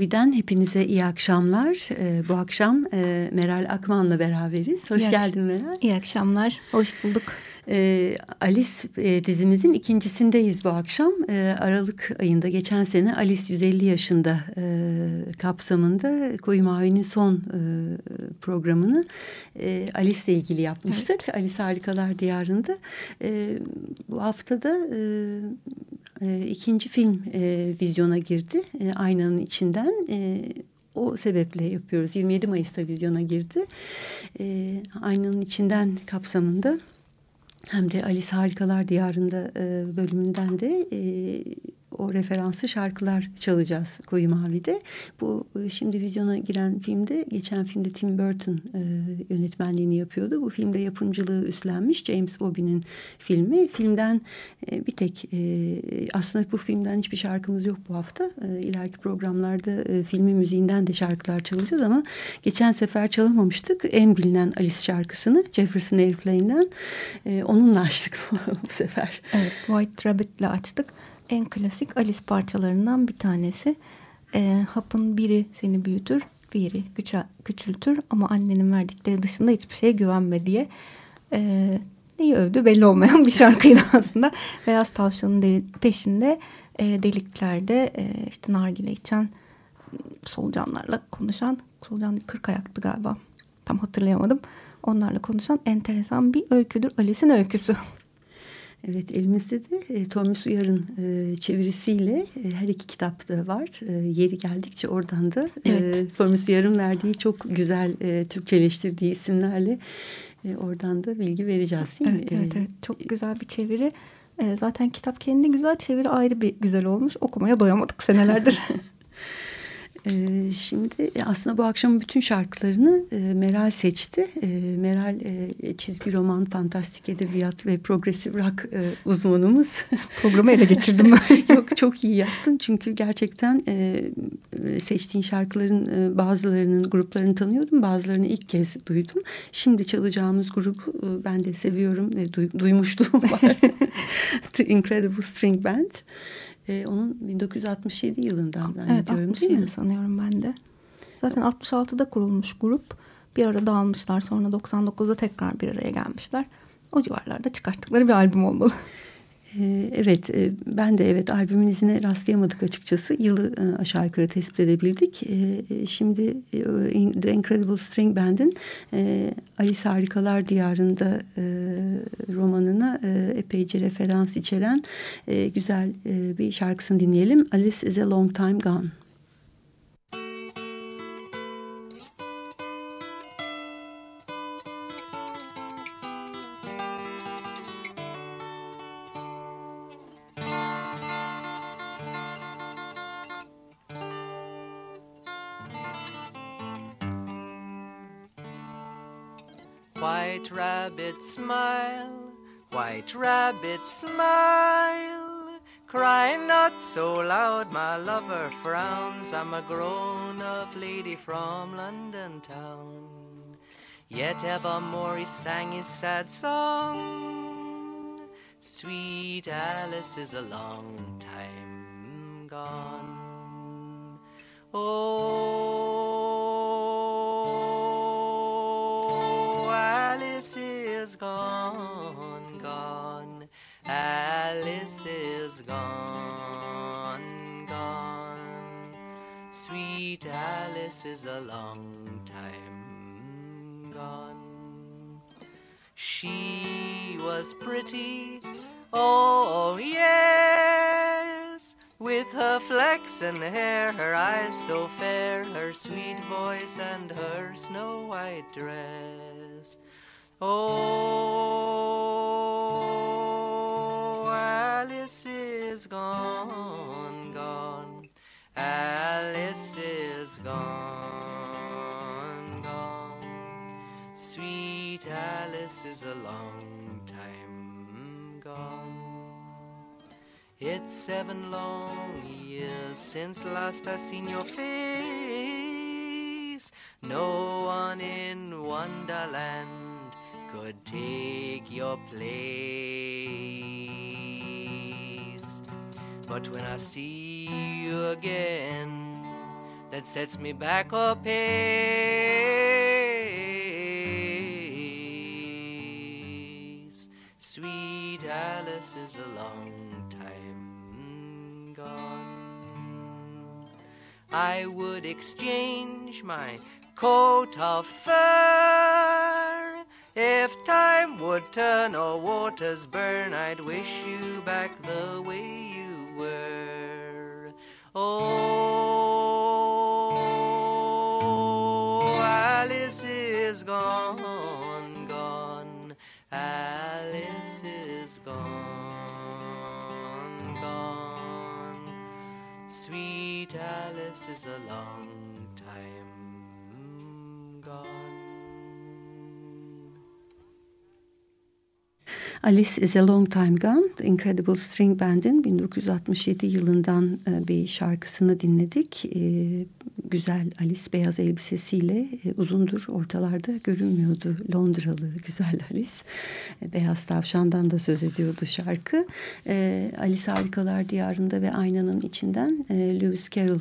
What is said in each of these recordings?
Mavi'den hepinize iyi akşamlar. Ee, bu akşam e, Meral Akman'la beraberiz. Hoş iyi geldin Meral. İyi akşamlar, hoş bulduk. E, Alice e, dizimizin ikincisindeyiz bu akşam. E, Aralık ayında geçen sene Alice 150 yaşında e, kapsamında Koyu Mavi'nin son e, programını e, Alice ile ilgili yapmıştık. Evet. Alice Harikalar Diyarı'nda. E, bu haftada e, e, ikinci film e, vizyona girdi. E, aynanın içinden... E, o sebeple yapıyoruz. 27 Mayıs'ta vizyona girdi. E, aynanın içinden kapsamında hem de Alice Harikalar Diyarı'nda e, bölümünden de e, o referanslı şarkılar çalacağız Koyu Mavi'de. Bu e, şimdi vizyona giren filmde geçen filmde Tim Burton e, yönetmenliğini yapıyordu. Bu filmde yapımcılığı üstlenmiş James Bobby'nin filmi. Filmden e, bir tek e, aslında bu filmden hiçbir şarkımız yok bu hafta. E, ileriki programlarda e, filmin müziğinden de şarkılar çalacağız ama geçen sefer çalamamıştık. En bilinen Alice şarkısını Jefferson Airplane'den e, onunla açtık bu sefer. Evet White Rabbit'le açtık en klasik Alice parçalarından bir tanesi. E, hapın biri seni büyütür, biri küçe, küçültür ama annenin verdikleri dışında hiçbir şeye güvenme diye. E, neyi övdü belli olmayan bir şarkıydı aslında. Beyaz tavşanın peşinde e, deliklerde e, işte nargile içen solucanlarla konuşan, solucan kırk ayaktı galiba tam hatırlayamadım. Onlarla konuşan enteresan bir öyküdür. Alice'in öyküsü. Evet elimizde de e, Thomas Uyar'ın e, çevirisiyle e, her iki kitap da var. E, yeri geldikçe oradan da evet. e, Thomas Uyar'ın verdiği çok güzel e, Türkçeleştirdiği isimlerle e, oradan da bilgi vereceğiz değil evet, mi? Evet, evet çok güzel bir çeviri. E, zaten kitap kendi güzel çeviri ayrı bir güzel olmuş. Okumaya doyamadık senelerdir. Ee, şimdi aslında bu akşamın bütün şarkılarını e, Meral seçti. E, Meral e, çizgi roman, fantastik edebiyat ve progresif rock e, uzmanımız. Programı ele geçirdim. Yok çok iyi yaptın çünkü gerçekten e, seçtiğin şarkıların e, bazılarının gruplarını tanıyordum. Bazılarını ilk kez duydum. Şimdi çalacağımız grubu e, ben de seviyorum. E, duy, duymuşluğum var. The Incredible String Band. E, onun 1967 yılından evet, 67 sanıyorum ben de. Zaten 66'da kurulmuş grup. Bir ara dağılmışlar. Sonra 99'da tekrar bir araya gelmişler. O civarlarda çıkarttıkları bir albüm olmalı. Ee, evet, e, ben de evet albümün izine rastlayamadık açıkçası. Yılı e, aşağı yukarı tespit edebildik. Ee, e, şimdi The Incredible String Band'in Alice Harikalar Diyarı'nda romanına epeyce referans içeren güzel bir şarkısını dinleyelim. Alice is a long time gone. White rabbit smile. Cry not so loud, my lover frowns. I'm a grown up lady from London town. Yet evermore he sang his sad song. Sweet Alice is a long time gone. Oh, Alice is gone, gone, gone. Sweet Alice is a long time gone. She was pretty, oh yes, with her flaxen hair, her eyes so fair, her sweet voice, and her snow white dress. Oh, Alice is gone, gone. Alice is gone, gone. Sweet Alice is a long time gone. It's seven long years since last I seen your face. No one in Wonderland could take your place. But when I see you again, that sets me back a pace. Sweet Alice is a long time gone. I would exchange my coat of fur. If time would turn or waters burn, I'd wish you back the way were. Oh, Alice is gone, gone. Alice is gone, gone. Sweet Alice is a long time gone. Alice is a Long Time Gone, Incredible String Band'in 1967 yılından e, bir şarkısını dinledik. E, güzel Alice beyaz elbisesiyle e, uzundur ortalarda görünmüyordu Londralı güzel Alice. Beyaz Tavşan'dan da söz ediyordu şarkı. Alice Harikalar Diyarı'nda ve Aynanın içinden Lewis Carroll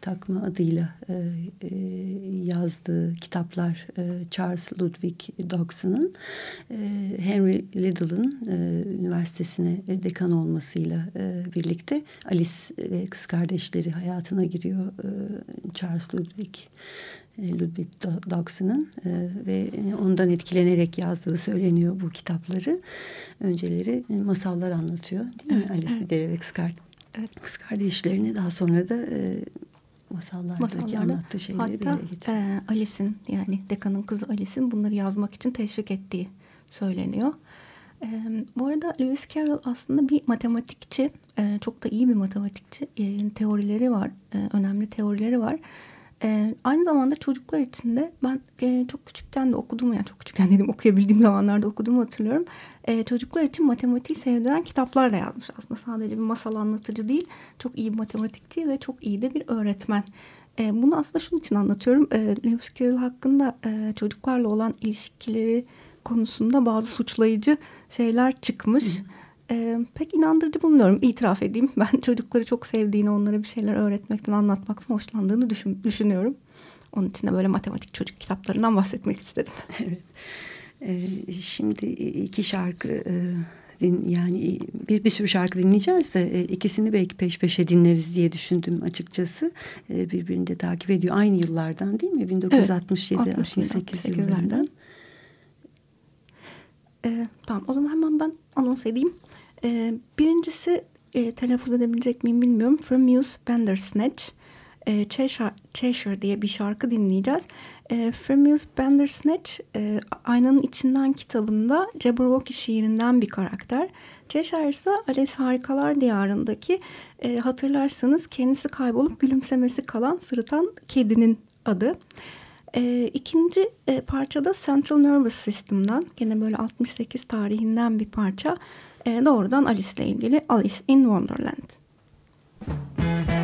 takma adıyla yazdığı kitaplar Charles Ludwig Dogson'ın Henry Liddell'ın üniversitesine dekan olmasıyla birlikte Alice ve kız kardeşleri hayatına giriyor Charles Ludwig Ludwig Dogson'ın ve ondan etkilenerek yazdığı söyleniyor bu kitapları. Önceleri masallar anlatıyor değil mi? Evet, Alice evet. Dere ve kız, kar evet. kız kardeşlerini daha sonra da masallardaki Masallarda, anlattığı şeyleri hatta, bir getiriyor. E, Alice'in yani dekanın kızı Alice'in bunları yazmak için teşvik ettiği söyleniyor. E, bu arada Lewis Carroll aslında bir matematikçi. E, çok da iyi bir matematikçi. E, teorileri var. E, önemli teorileri var. E, aynı zamanda çocuklar için de ben e, çok küçükken de okudum yani çok küçükken dedim okuyabildiğim zamanlarda okuduğumu hatırlıyorum. E, çocuklar için matematiği seyreden kitaplar da yazmış aslında sadece bir masal anlatıcı değil çok iyi bir matematikçi ve çok iyi de bir öğretmen. E, bunu aslında şunun için anlatıyorum. E, Lewis Carroll hakkında e, çocuklarla olan ilişkileri konusunda bazı suçlayıcı şeyler çıkmış. Hı. E, pek inandırıcı bulmuyorum itiraf edeyim. Ben çocukları çok sevdiğini, onlara bir şeyler öğretmekten, anlatmaktan hoşlandığını düşün, düşünüyorum. Onun için de böyle matematik çocuk kitaplarından bahsetmek istedim. Evet. Ee, şimdi iki şarkı e, din, yani bir, bir sürü şarkı dinleyeceğiz de e, ikisini belki peş peşe dinleriz diye düşündüm açıkçası. E, birbirini de takip ediyor. Aynı yıllardan değil mi? 1967-68 evet, yıllarından. Ee, tamam o zaman hemen ben anons edeyim. Ee, birincisi e, telaffuz edebilecek miyim bilmiyorum. From Muse Bandersnatch. E, Cheshire, Cheshire diye bir şarkı dinleyeceğiz. E, From Muse Bandersnatch e, Aynanın İçinden kitabında Jabberwocky şiirinden bir karakter. Cheshire ise Alice Harikalar Diyarı'ndaki e, hatırlarsanız kendisi kaybolup gülümsemesi kalan sırıtan kedinin adı. E, ikinci e, parçada Central Nervous System'dan gene böyle 68 tarihinden bir parça e, doğrudan Alice ile ilgili Alice in Wonderland. land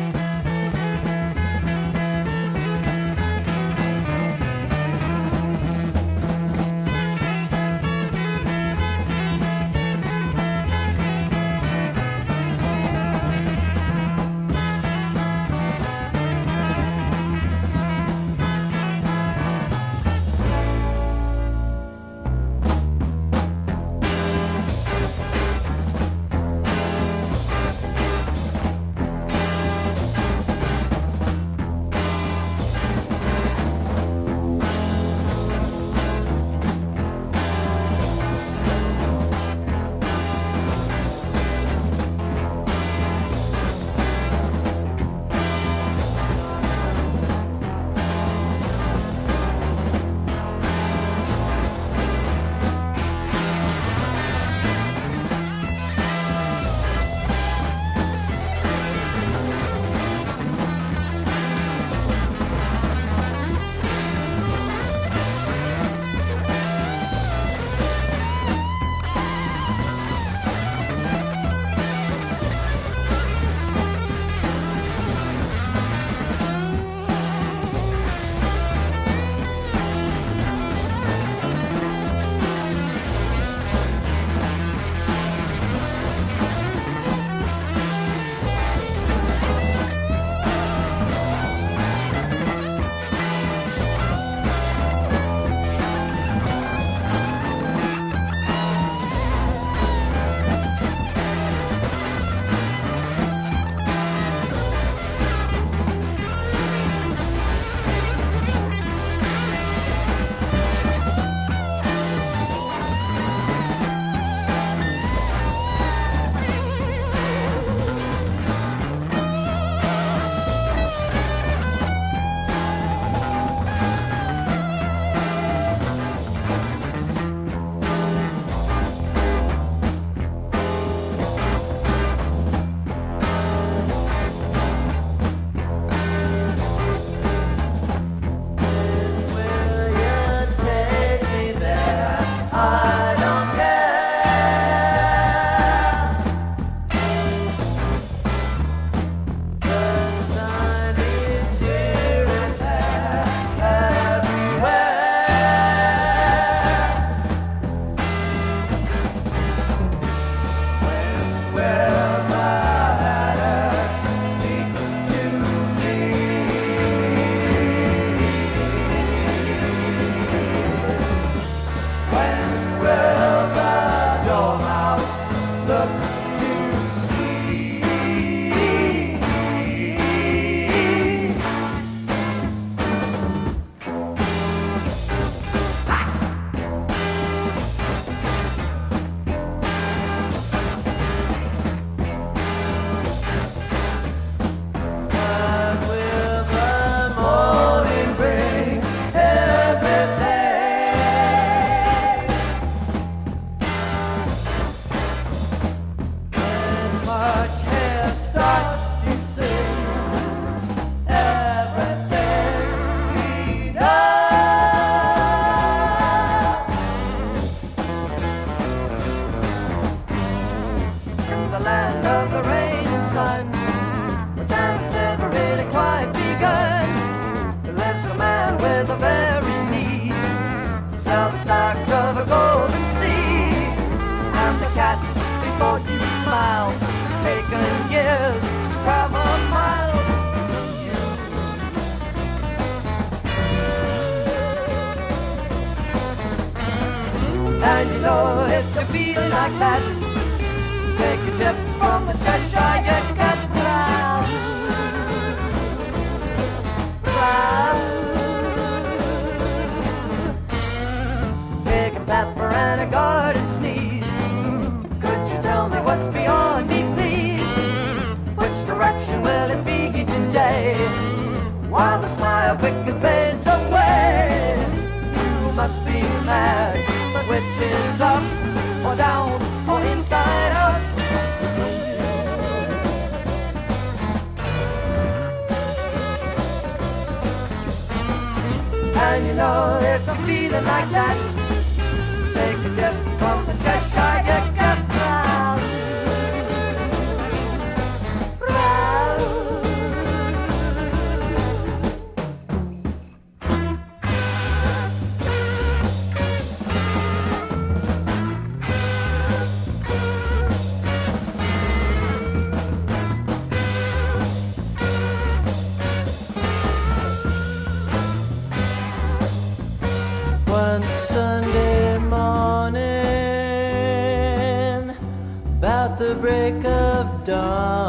of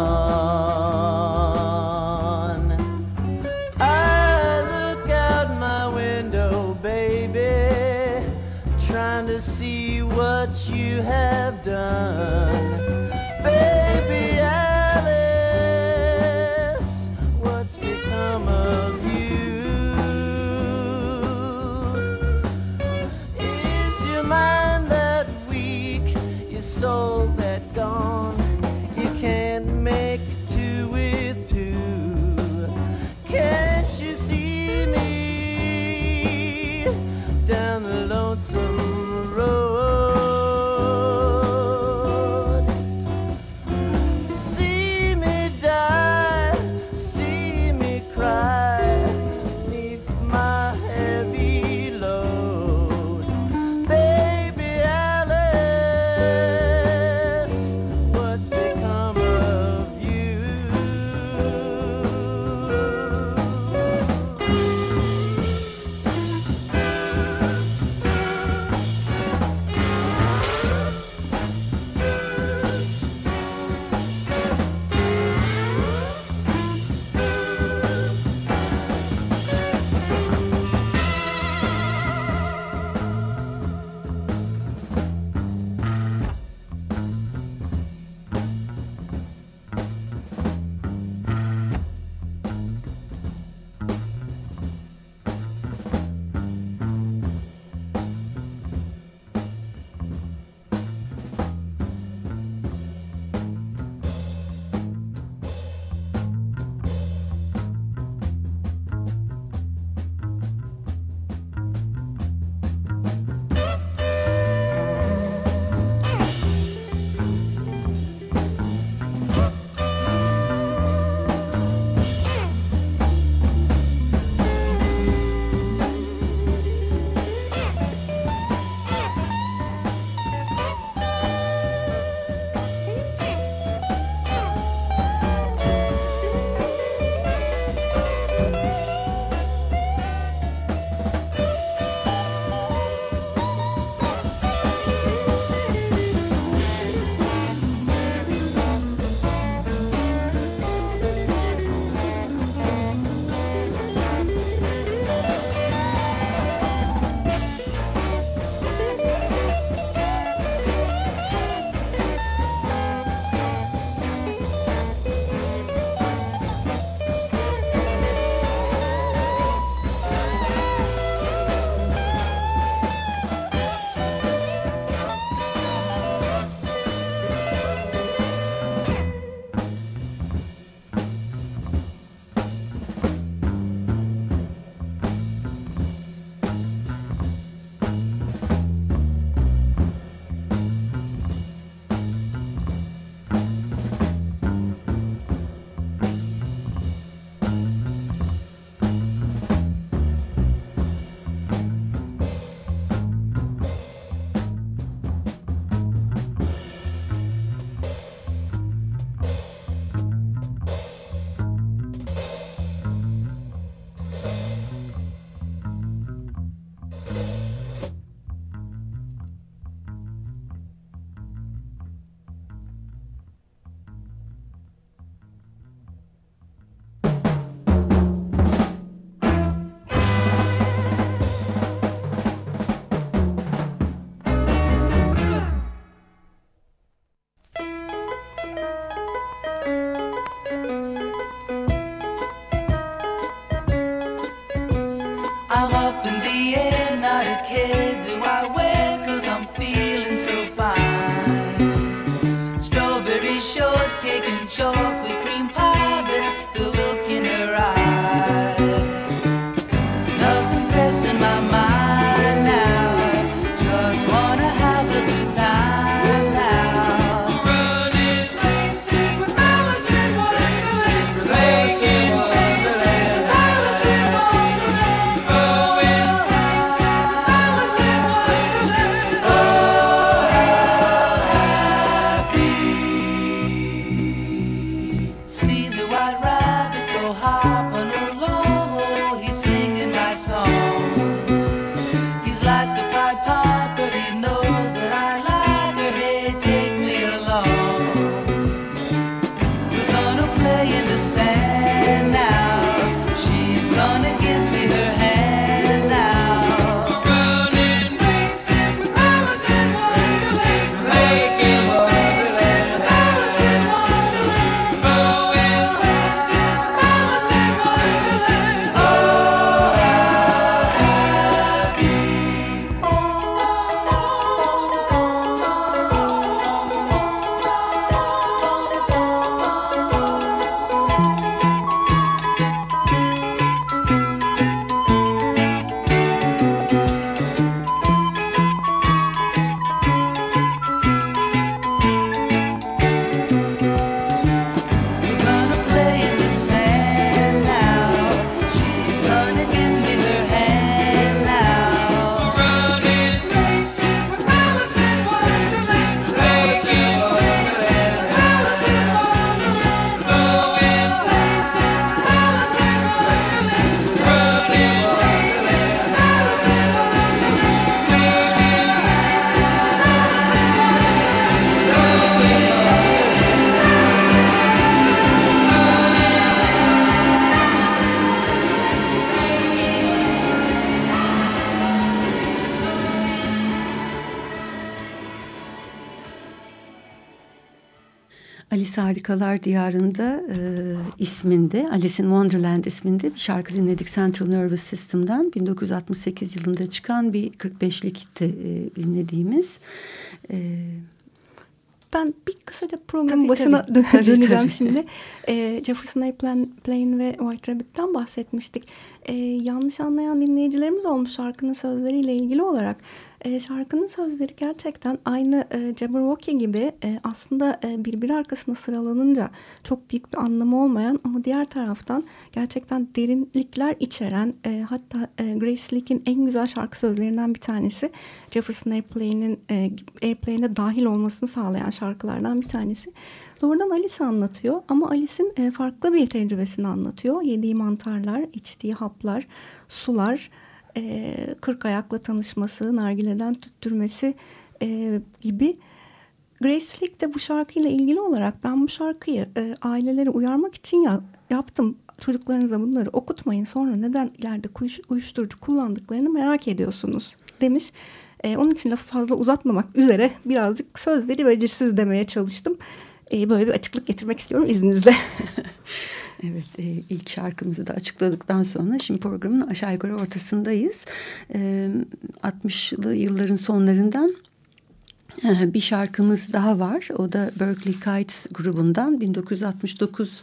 Harikalar Diyarı'nda e, isminde, Alice in Wonderland isminde bir şarkı dinledik Central Nervous System'dan. 1968 yılında çıkan bir 45'likti e, dinlediğimiz. E, Ben bir kısaca programın Tabii, başına tabii. dö- Tabii, döneceğim tabii. şimdi. Ee, Jefferson Airplane Plane ve White Rabbit'ten bahsetmiştik. Ee, yanlış anlayan dinleyicilerimiz olmuş şarkının sözleriyle ilgili olarak. Ee, şarkının sözleri gerçekten aynı e, Jabberwocky gibi e, aslında e, birbiri arkasına sıralanınca çok büyük bir anlamı olmayan ama diğer taraftan gerçekten derinlikler içeren e, hatta e, Grace Leak'in en güzel şarkı sözlerinden bir tanesi Jefferson Airplane'in e, Airplane'e dahil olmasını sağlayan şarkılardan bir tanesi. Doğrudan Alice anlatıyor ama Alice'in e, farklı bir tecrübesini anlatıyor. Yediği mantarlar, içtiği haplar, sular, e, kırk ayakla tanışması, nargileden tüttürmesi e, gibi. Grace Slick de bu şarkıyla ilgili olarak ben bu şarkıyı e, ailelere uyarmak için ya, yaptım. Çocuklarınıza bunları okutmayın sonra neden ileride kuyuş- uyuşturucu kullandıklarını merak ediyorsunuz demiş. E, onun için lafı fazla uzatmamak üzere birazcık sözleri becirsiz demeye çalıştım. E, böyle bir açıklık getirmek istiyorum izninizle. Evet e, ilk şarkımızı da açıkladıktan sonra şimdi programın aşağı yukarı ortasındayız. E, 60'lı yılların sonlarından e, bir şarkımız daha var. O da Berkeley Kites grubundan 1969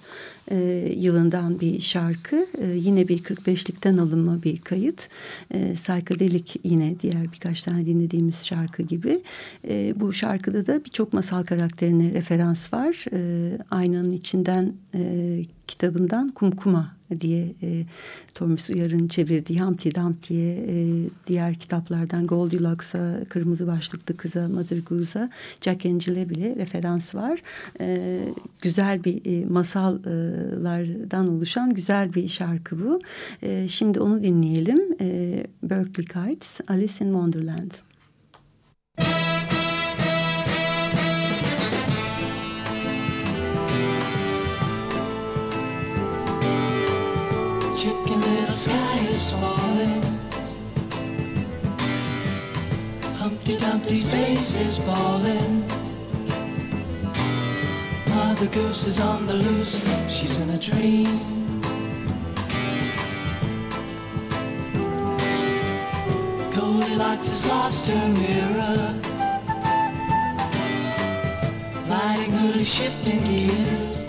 e, yılından bir şarkı. E, yine bir 45'likten alınma bir kayıt. E, Psychedelic yine diğer birkaç tane dinlediğimiz şarkı gibi. E, bu şarkıda da birçok masal karakterine referans var. E, Aynanın içinden e, kitabından Kumkuma diye e, Thomas Uyar'ın çevirdiği Humpty Dumpty'ye e, diğer kitaplardan Goldilocks'a, Kırmızı Başlıklı Kız'a, Mother Goose'a, Jack Angel'e bile referans var. E, güzel bir e, masallardan oluşan güzel bir şarkı bu. E, şimdi onu dinleyelim. E, Berkeley Kites, Alice in Wonderland. Chicken little sky is falling. Humpty Dumpty's face is bawling. Mother Goose is on the loose, she's in a dream. Goldilocks has lost her mirror. mighty hood is shifting gears.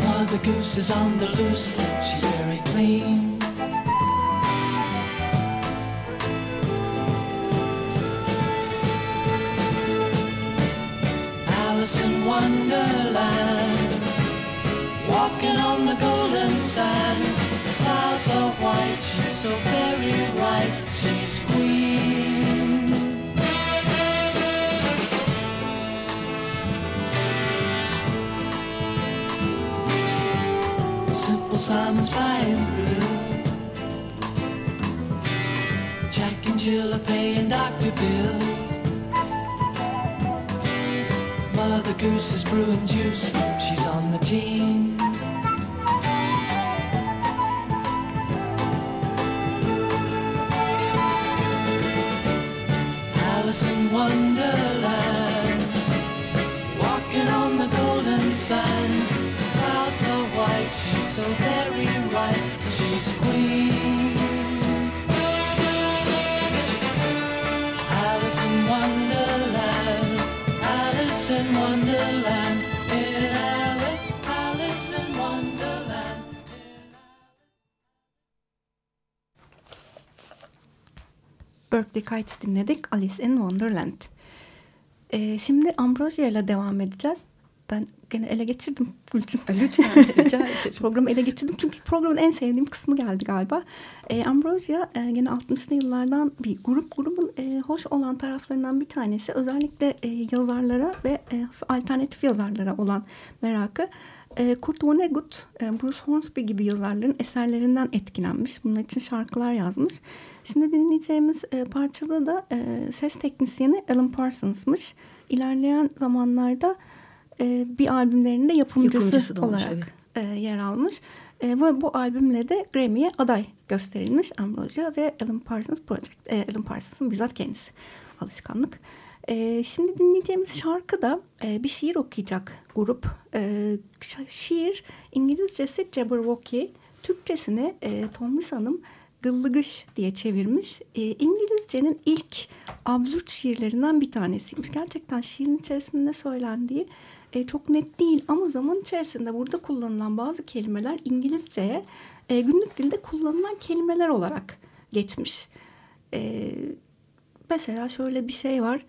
Mother Goose is on the loose, she's very clean. White, she's so very right, she's queen. Simple Simon's flying through. Jack and Jill are paying doctor bills. Mother Goose is brewing juice. She's on the team. Berkeley Kites dinledik. Alice in Wonderland. Ee, şimdi Ambrosia ile devam edeceğiz. Ben gene ele geçirdim Gülçin. Lütfen rica ederim. Programı ele geçirdim çünkü programın en sevdiğim kısmı geldi galiba. Ee, Ambrosia e, gene 60'lı yıllardan bir grup. Grubun e, hoş olan taraflarından bir tanesi özellikle e, yazarlara ve e, alternatif yazarlara olan merakı. E, Kurt Vonnegut, e, Bruce Hornsby gibi yazarların eserlerinden etkilenmiş. Bunun için şarkılar yazmış. Şimdi dinleyeceğimiz e, parçada da e, ses teknisyeni Alan Parsons'mış. İlerleyen zamanlarda e, bir albümlerinde yapımcısı, Yapımcısı olmuş, olarak evet. e, yer almış. E, ve bu albümle de Grammy'ye aday gösterilmiş Ambrosia ve Alan Parsons Project. E, Alan Parsons'ın bizzat kendisi. Alışkanlık. E, şimdi dinleyeceğimiz şarkı da e, bir şiir okuyacak grup. E, şiir İngilizcesi Jabberwocky. Türkçesini e, Tomris Hanım Gıllıgış diye çevirmiş. E, İngilizcenin ilk absürt şiirlerinden bir tanesiymiş. Gerçekten şiirin içerisinde ne söylendiği e, çok net değil ama zaman içerisinde burada kullanılan bazı kelimeler İngilizceye e, günlük dilde kullanılan kelimeler olarak geçmiş. E, mesela şöyle bir şey var.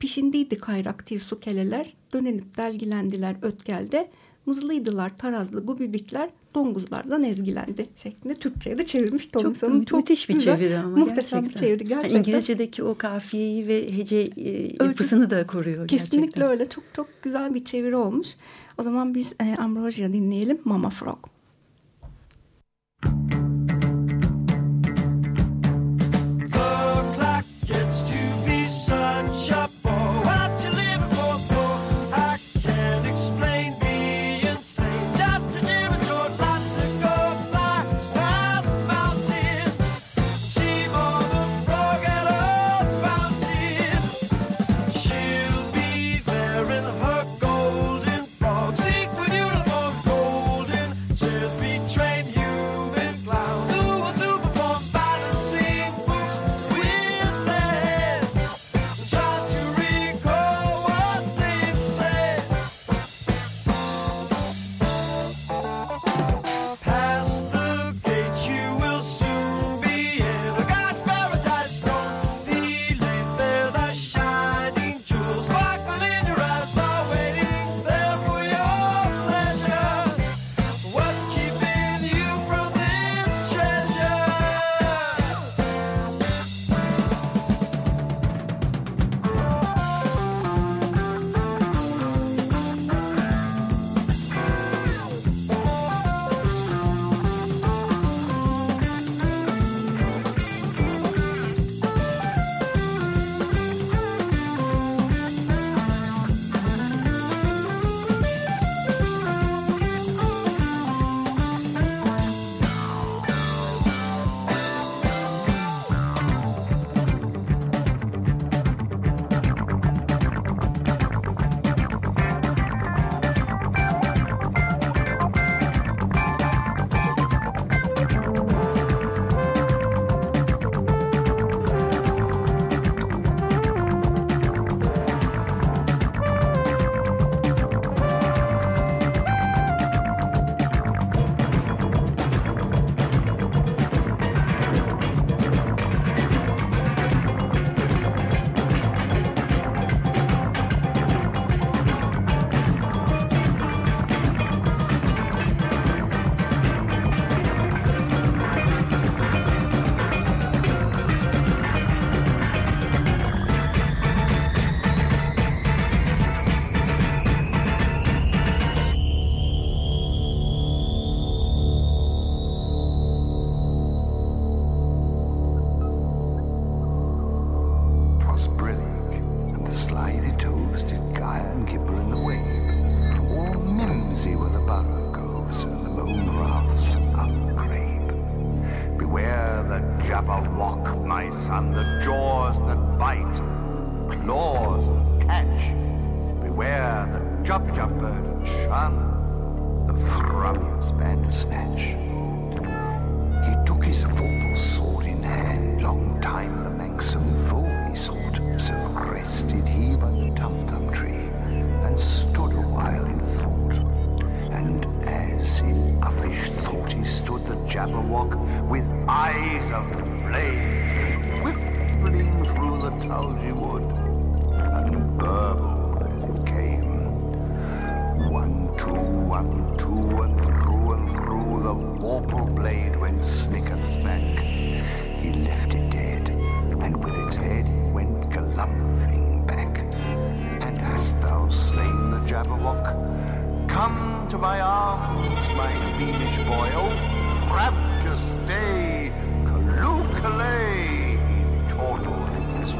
Pişindiydi kayrak su keleler, dönenip delgilendiler ötkelde, mızlıydılar tarazlı gubibikler, donguzlardan ezgilendi şeklinde Türkçe'ye de çevirmiş Çok, Thomas Hanım. müthiş bir güzel, çeviri ama Muhteşem gerçekten. bir çeviri gerçekten. Yani İngilizce'deki o kafiyeyi ve hece e, yapısını da koruyor Kesinlikle gerçekten. öyle. Çok çok güzel bir çeviri olmuş. O zaman biz e, Ambrosia dinleyelim. Mama Frog.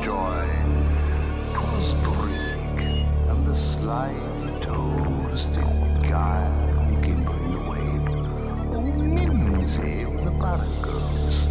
Joy. 'Twas brig, and the slimy toes did guile and gimble in the wabe. Oh, mimsy, the borough goes,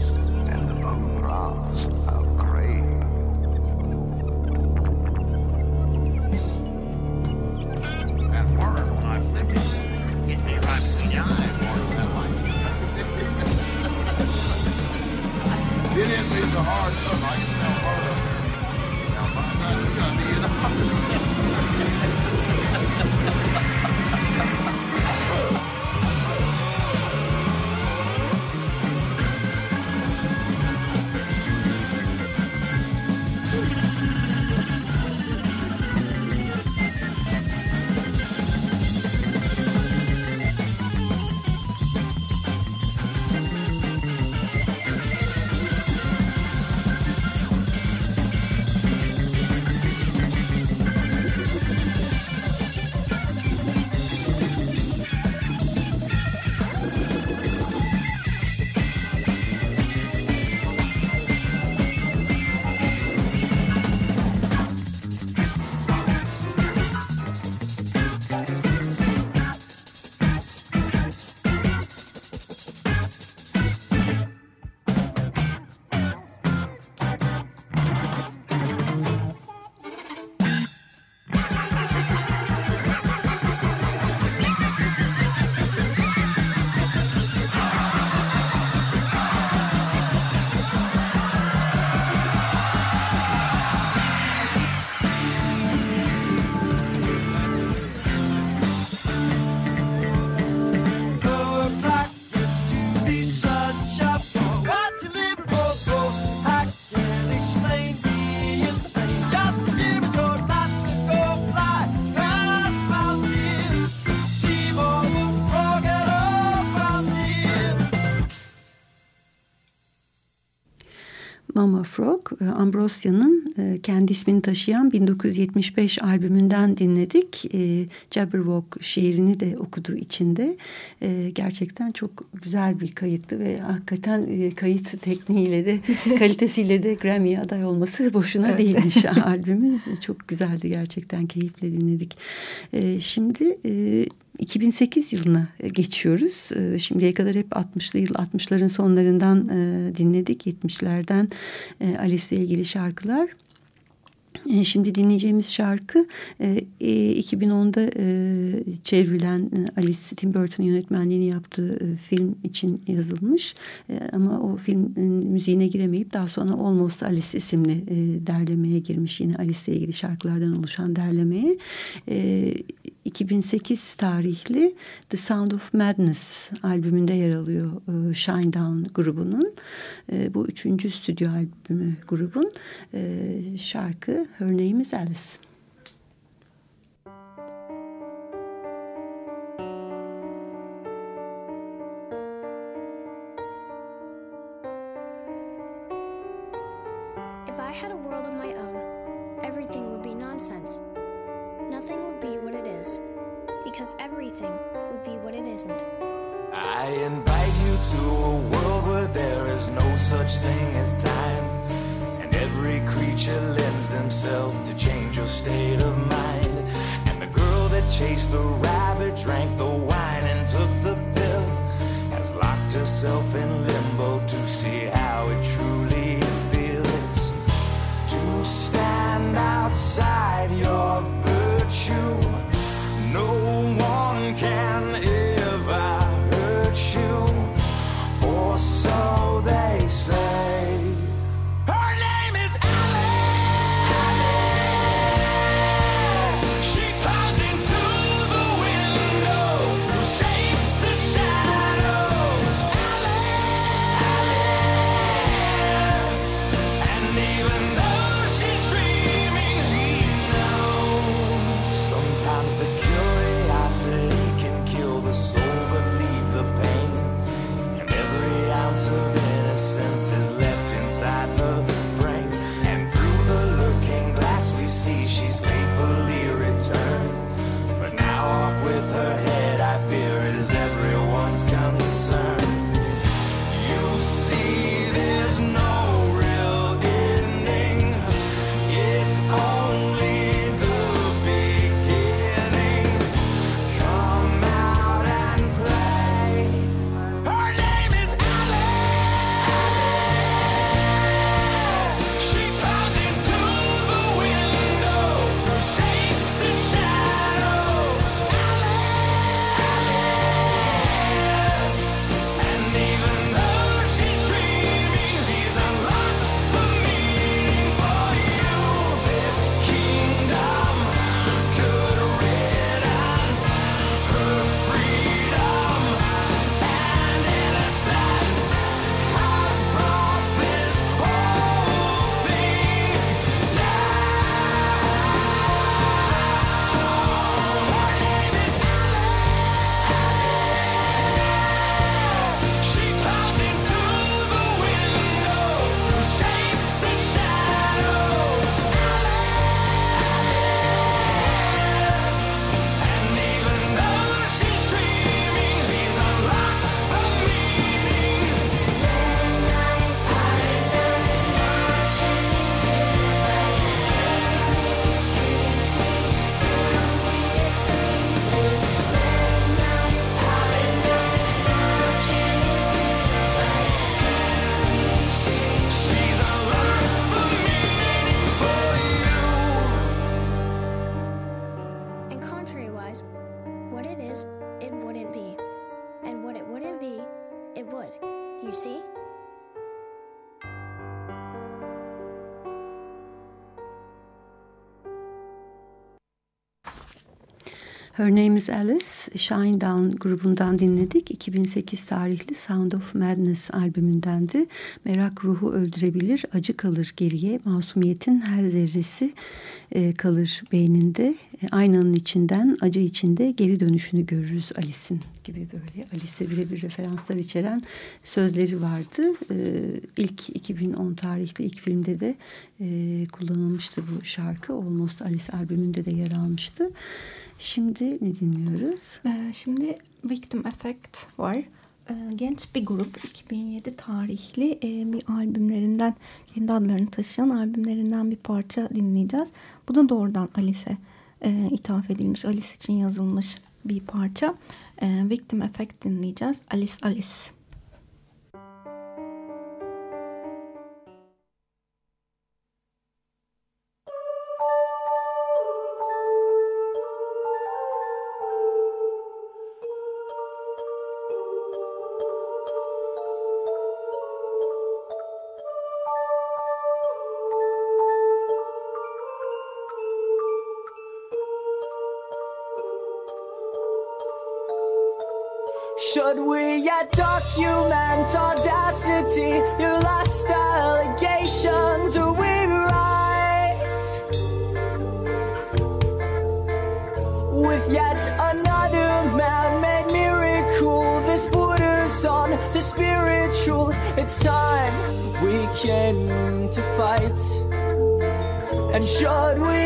E, Ambrosia'nın e, kendi ismini taşıyan 1975 albümünden dinledik. E, Jabberwock şiirini de okudu içinde. Gerçekten çok güzel bir kayıttı ve hakikaten kayıt tekniğiyle de kalitesiyle de Grammy'ye aday olması boşuna Evet. değilmiş albümü. Çok güzeldi gerçekten keyifle dinledik. Şimdi 2008 yılına geçiyoruz. E, Şimdiye kadar hep 60'lı yıl 60'ların sonlarından e, dinledik. 70'lerden e, Alice'le ilgili şarkılar. E, Şimdi dinleyeceğimiz şarkı e, e, 2010'da e, çevrilen e, Alice Tim Burton yönetmenliğini yaptığı e, film için yazılmış. E, ama o filmin müziğine giremeyip daha sonra Almost Alice isimli e, derlemeye girmiş. Yine Alice'le ilgili şarkılardan oluşan derlemeye. E, 2008 tarihli The Sound of Madness albümünde yer alıyor e, Shinedown grubunun. E, bu üçüncü stüdyo albümü grubun. E, şarkı Her Name is Alice. If I had a world of my own, everything would be nonsense. Nothing would be what it is, because everything would be what it isn't. I invite you to a world where there is no such thing as time. Every creature lends themselves to change your state of mind. And the girl that chased the rabbit, drank the wine, and took the pill has locked herself in limbo to see how it truly feels to stand outside your. Her Name is Alice, Shine Down grubundan dinledik. 2008 tarihli Sound of Madness albümündendi. Merak ruhu öldürebilir, acı kalır geriye. Masumiyetin her zerresi e, kalır beyninde. E, aynanın içinden, acı içinde geri dönüşünü görürüz Alice'in gibi böyle Alice'e birebir referanslar içeren sözleri vardı. E, ilk 2010 tarihli ilk filmde de e, kullanılmıştı bu şarkı. Almost Alice albümünde de yer almıştı. Şimdi ne dinliyoruz? Ee, şimdi Victim Effect var. Ee, genç bir grup 2007 tarihli e, bir albümlerinden kendi adlarını taşıyan albümlerinden bir parça dinleyeceğiz. Bu da doğrudan Alice'e e, ithaf edilmiş. Alice için yazılmış bir parça. E, Victim Effect dinleyeceğiz. Alice Alice. shot.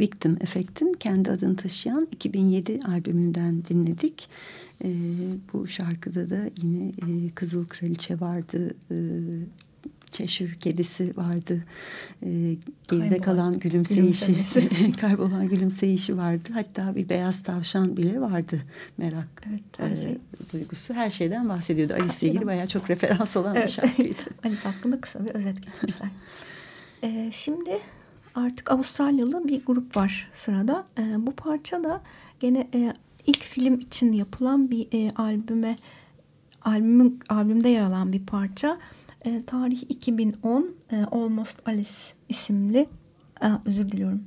Victim Effect'in kendi adını taşıyan 2007 albümünden dinledik. E, bu şarkıda da yine e, Kızıl Kraliçe vardı. E, Çeşir kedisi vardı. E, geride kalan gülümseyişi, kaybolan gülümseyişi vardı. Hatta bir beyaz tavşan bile vardı. Merak Evet, her e, şey. duygusu. Her şeyden bahsediyordu. Alice ile ilgili bayağı çok referans olan bir Evet. şarkıydı. Alice hakkında kısa bir özet geçmişler. Ee, şimdi artık Avustralyalı bir grup var sırada. Ee, bu parça da gene e, ilk film için yapılan bir e, albüme albümün albümde yer alan bir parça. E, tarih 2010 e, Almost Alice isimli Aa, özür diliyorum.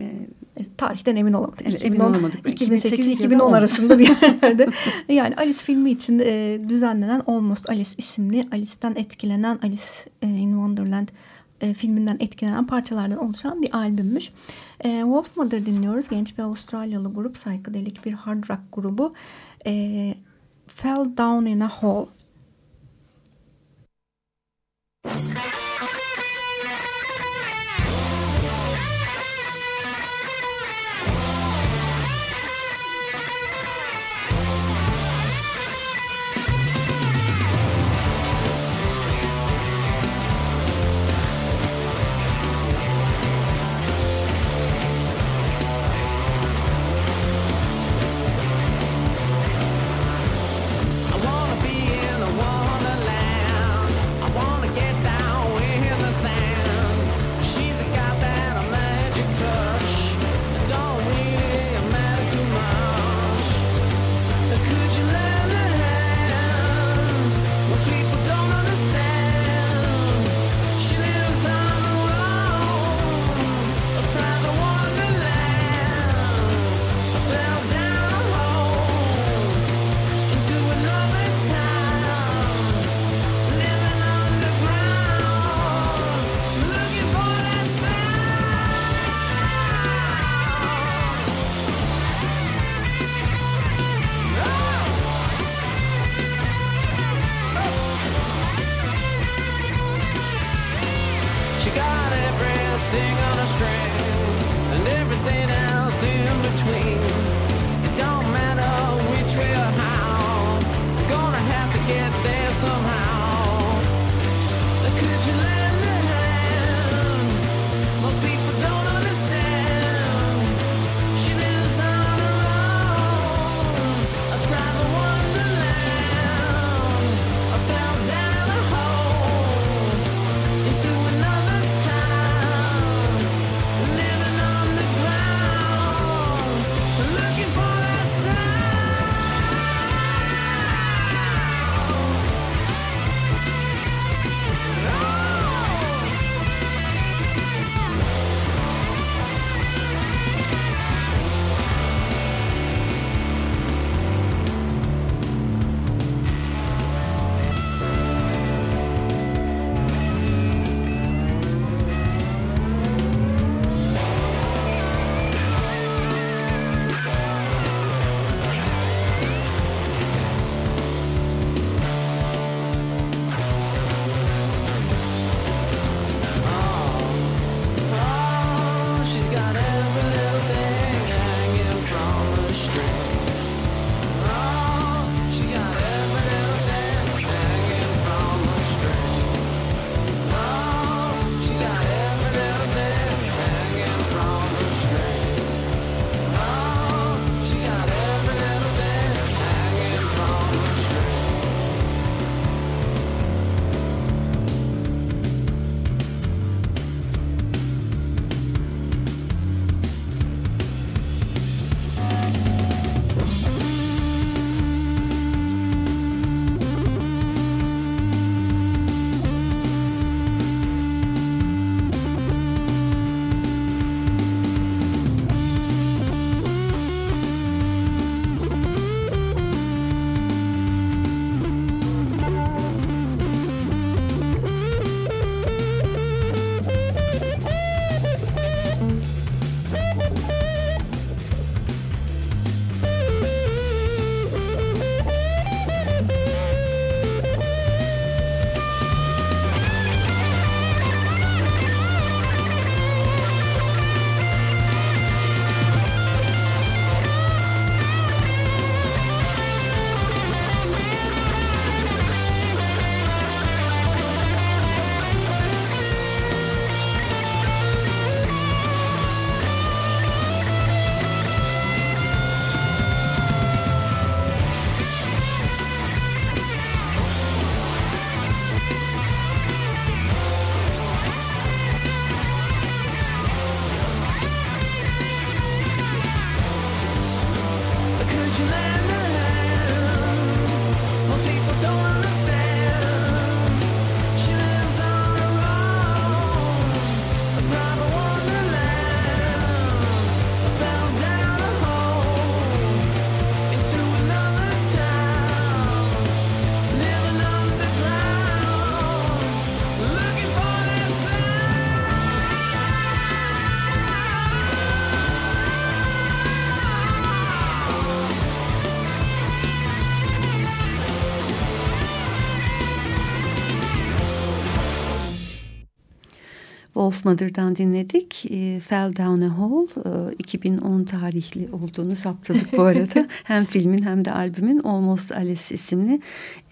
E, E, Tarihten emin olamadık. Evet, emin 2010, olamadık. 2008 2008 ya da 2010 10. arasında bir yerlerde. yani Alice filmi için e, düzenlenen Almost Alice isimli Alice'den etkilenen Alice e, in Wonderland e, filminden etkilenen parçalardan oluşan bir albümmüş. E, Wolf dinliyoruz. Genç bir Avustralyalı grup. Psychedelic bir hard rock grubu. E, Fell Down in a Hole. I Russian and Wolf Mother'dan dinledik. E, Fell Down a Hole e, 2010 tarihli olduğunu saptadık bu arada. hem filmin hem de albümün Almost Alice isimli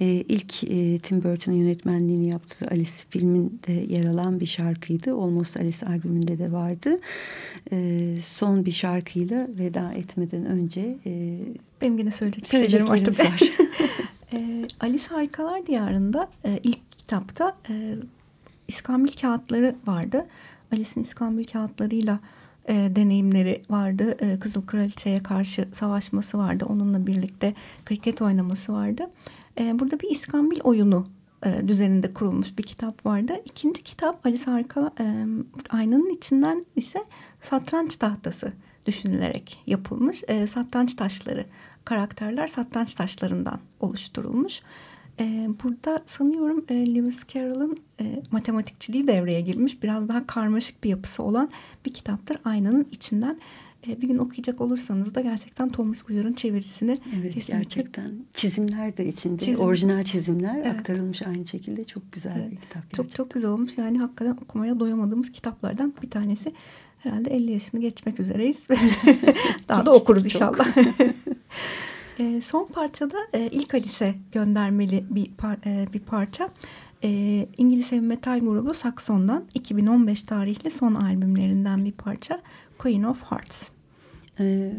e, ilk e, Tim Burton'un yönetmenliğini yaptığı Alice filminde yer alan bir şarkıydı. Almost Alice albümünde de vardı. E, son bir şarkıyla veda etmeden önce e, Benim yine söyleyecek şeylerim var. E, Alice Harikalar Diyarı'nda e, ilk kitapta e, iskambil kağıtları vardı. Alice'in iskambil kağıtlarıyla e, deneyimleri vardı. E, Kızıl Kraliçe'ye karşı savaşması vardı. Onunla birlikte kriket oynaması vardı. E, burada bir iskambil oyunu e, düzeninde kurulmuş bir kitap vardı. İkinci kitap Alice Harika e, aynanın içinden ise satranç tahtası düşünülerek yapılmış. E, satranç taşları, karakterler satranç taşlarından oluşturulmuş. E, burada sanıyorum e, Lewis Carroll'ın e, matematikçiliği devreye girmiş. Biraz daha karmaşık bir yapısı olan bir kitaptır. Aynanın içinden e, bir gün okuyacak olursanız da gerçekten Thomas Uyar'ın çevirisini Evet kesinlikle gerçekten çizimler de içinde Çizim. orijinal çizimler Evet. aktarılmış aynı şekilde çok güzel Evet. bir kitap. Çok çok güzel olmuş. Yani hakikaten okumaya doyamadığımız kitaplardan bir tanesi. Herhalde 50 yaşını geçmek üzereyiz. Daha da Geçtik okuruz çok. inşallah. E, son parçada e, ilk Alice göndermeli bir par- e, bir parça. E, İngiliz heavy metal grubu Saxon'dan 2015 tarihli son albümlerinden bir parça Queen of Hearts. Ee,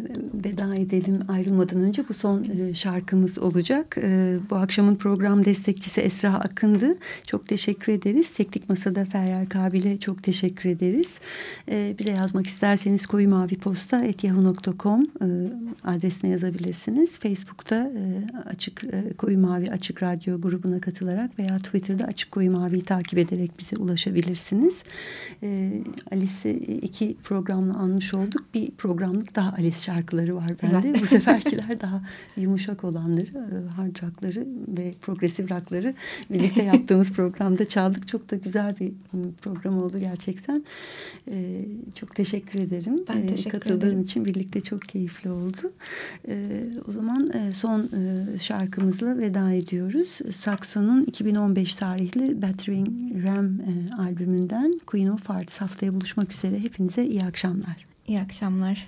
veda edelim ayrılmadan önce bu son e, şarkımız olacak. Ee, bu akşamın program destekçisi Esra Akın'dı. Çok teşekkür ederiz. Teknik Masa'da Feryal Kabil'e çok teşekkür ederiz. Ee, bize yazmak isterseniz koyu mavi posta yahoo.com e, adresine yazabilirsiniz. Facebook'ta e, açık e, koyu mavi açık radyo grubuna katılarak veya Twitter'da açık koyu maviyi takip ederek bize ulaşabilirsiniz. Alice'i iki programla anmış olduk. Bir programlık daha Alice şarkıları var bende. Bu seferkiler daha yumuşak olanları, e, hard rock'ları ve progresif rock'ları birlikte yaptığımız programda çaldık. Çok da güzel bir m, program oldu gerçekten. Ee, çok teşekkür ederim. Ben Ee, teşekkür Katıldığım ederim. için birlikte çok keyifli oldu. Ee, o zaman e, son e, şarkımızla veda ediyoruz. Saxon'un 2015 tarihli Battering Ram e, albümünden Queen of Hearts haftaya buluşmak üzere. Hepinize iyi akşamlar. İyi akşamlar.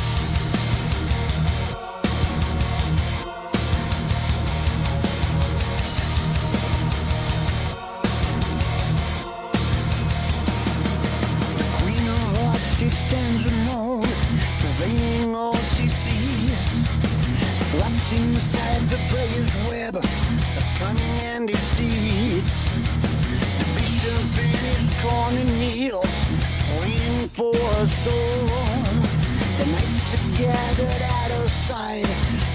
and deceits. The bishop in his corner kneels, praying for her soul. The knights are gathered at her side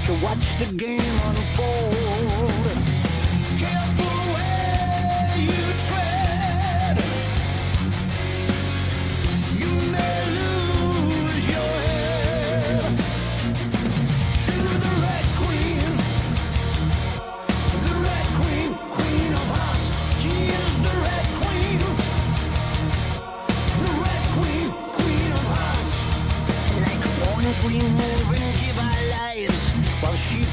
to watch the game unfold.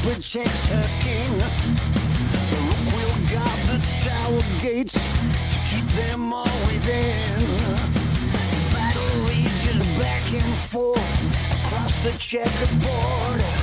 Protects her king. The rook will guard the tower gates to keep them all within. The Battle rages back and forth across the checkerboard